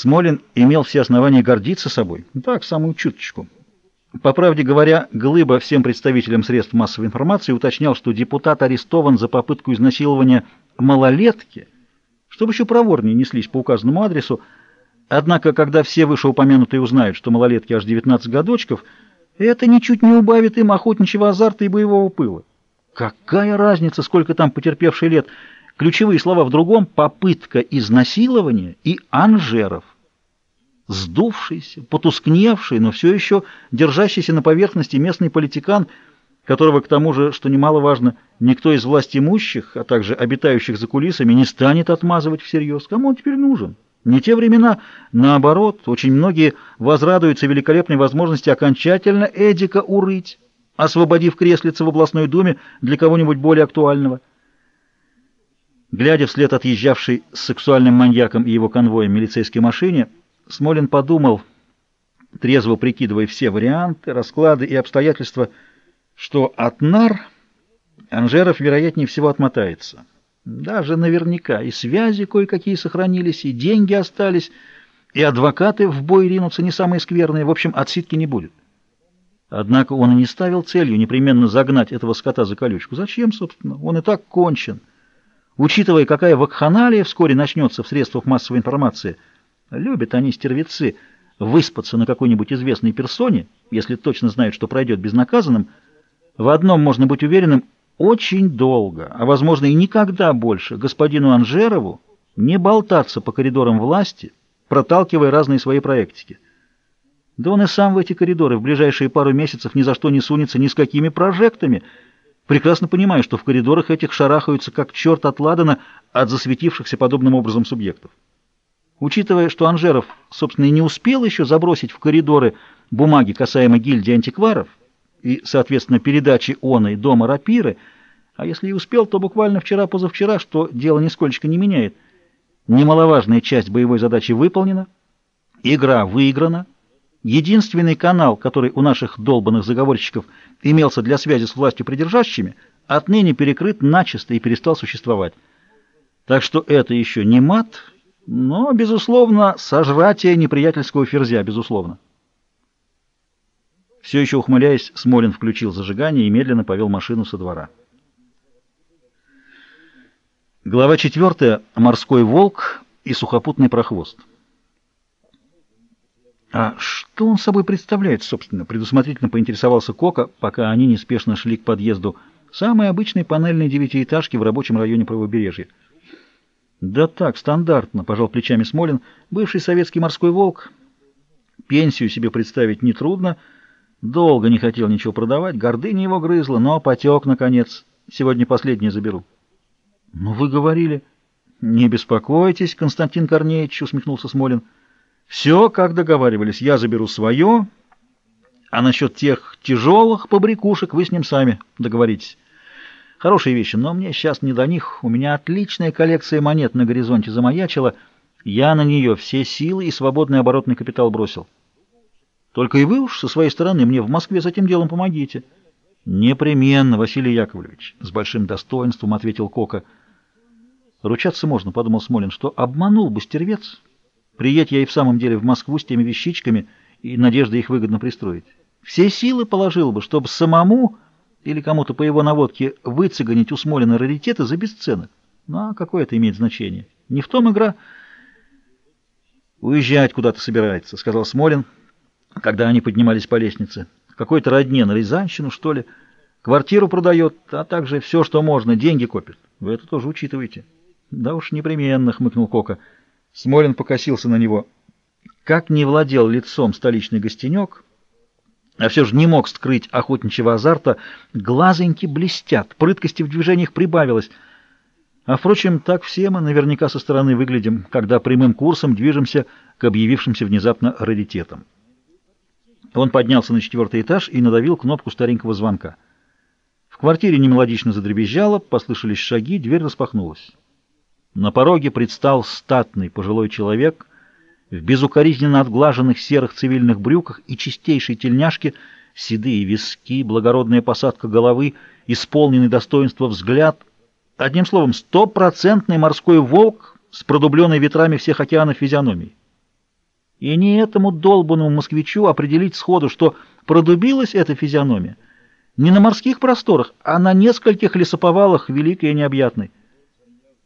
Смолин имел все основания гордиться собой. Так, самую чуточку. По правде говоря, Глыба всем представителям средств массовой информации уточнял, что депутат арестован за попытку изнасилования малолетки, чтобы еще проворнее неслись по указанному адресу. Однако, когда все вышеупомянутые узнают, что малолетки аж 19 годочков, это ничуть не убавит им охотничьего азарта и боевого пыла. Какая разница, сколько там потерпевший лет? Ключевые слова в другом — попытка изнасилования и Анжеров сдувшийся, потускневший, но все еще держащийся на поверхности местный политикан, которого, к тому же, что немаловажно, никто из власть имущих, а также обитающих за кулисами, не станет отмазывать всерьез. Кому он теперь нужен? Не те времена. Наоборот, очень многие возрадуются великолепной возможности окончательно Эдика урыть, освободив креслица в областной думе для кого-нибудь более актуального. Глядя вслед отъезжавшей с сексуальным маньяком и его конвоем милицейской машине, Смолин подумал, трезво прикидывая все варианты, расклады и обстоятельства, что от нар Анжеров, вероятнее всего, отмотается. Даже наверняка и связи кое-какие сохранились, и деньги остались, и адвокаты в бой ринутся не самые скверные, в общем, отсидки не будет. Однако он и не ставил целью непременно загнать этого скота за колючку. Зачем, собственно? Он и так кончен. Учитывая, какая вакханалия вскоре начнется в средствах массовой информации – Любят они, стервецы, выспаться на какой-нибудь известной персоне, если точно знают, что пройдет безнаказанным. В одном можно быть уверенным очень долго, а, возможно, и никогда больше господину Анжерову не болтаться по коридорам власти, проталкивая разные свои проектики. Да он и сам в эти коридоры в ближайшие пару месяцев ни за что не сунется ни с какими прожектами, прекрасно понимая, что в коридорах этих шарахаются как черт от ладана от засветившихся подобным образом субъектов. Учитывая, что Анжеров, собственно, и не успел еще забросить в коридоры бумаги касаемо гильдии антикваров и, соответственно, передачи оной дома рапиры, а если и успел, то буквально вчера-позавчера, что дело нисколько не меняет. Немаловажная часть боевой задачи выполнена, игра выиграна, единственный канал, который у наших долбанных заговорщиков имелся для связи с властью придержащими, отныне перекрыт начисто и перестал существовать. Так что это еще не мат, но, безусловно, сожратие неприятельского ферзя, безусловно. Все еще ухмыляясь, Смолин включил зажигание и медленно повел машину со двора. Глава четвертая. Морской волк и сухопутный прохвост. А что он собой представляет, собственно? Предусмотрительно поинтересовался Кока, пока они неспешно шли к подъезду самой обычной панельной девятиэтажки в рабочем районе правобережья. Да так, стандартно, пожал плечами Смолин. Бывший советский морской волк. Пенсию себе представить нетрудно. Долго не хотел ничего продавать, гордыня его грызла, но потек, наконец. Сегодня последнее заберу. Ну, вы говорили. Не беспокойтесь, Константин Корнеевич, усмехнулся Смолин. Все, как договаривались, я заберу свое, а насчет тех тяжелых побрякушек вы с ним сами договоритесь. Хорошие вещи, но мне сейчас не до них. У меня отличная коллекция монет на горизонте замаячила. Я на нее все силы и свободный оборотный капитал бросил. Только и вы уж со своей стороны мне в Москве с этим делом помогите. Непременно, Василий Яковлевич, с большим достоинством ответил Кока. Ручаться можно, подумал Смолин, что обманул бы стервец. Приедь я и в самом деле в Москву с теми вещичками и надеждой их выгодно пристроить. Все силы положил бы, чтобы самому или кому-то по его наводке выцеганить у Смолина раритеты за бесценок. Ну, а какое это имеет значение? Не в том игра. «Уезжать куда-то собирается», — сказал Смолин, когда они поднимались по лестнице. «Какой-то родне на Рязанщину, что ли. Квартиру продает, а также все, что можно, деньги копит. Вы это тоже учитываете». «Да уж непременно», — хмыкнул Кока. Смолин покосился на него. Как не владел лицом столичный гостенек а все же не мог скрыть охотничьего азарта, глазоньки блестят, прыткости в движениях прибавилось. А, впрочем, так все мы наверняка со стороны выглядим, когда прямым курсом движемся к объявившимся внезапно раритетам. Он поднялся на четвертый этаж и надавил кнопку старенького звонка. В квартире немелодично задребезжало, послышались шаги, дверь распахнулась. На пороге предстал статный пожилой человек в безукоризненно отглаженных серых цивильных брюках и чистейшей тельняшке, седые виски, благородная посадка головы, исполненный достоинства взгляд. Одним словом, стопроцентный морской волк с продубленной ветрами всех океанов физиономией. И не этому долбанному москвичу определить сходу, что продубилась эта физиономия не на морских просторах, а на нескольких лесоповалах великой и необъятной.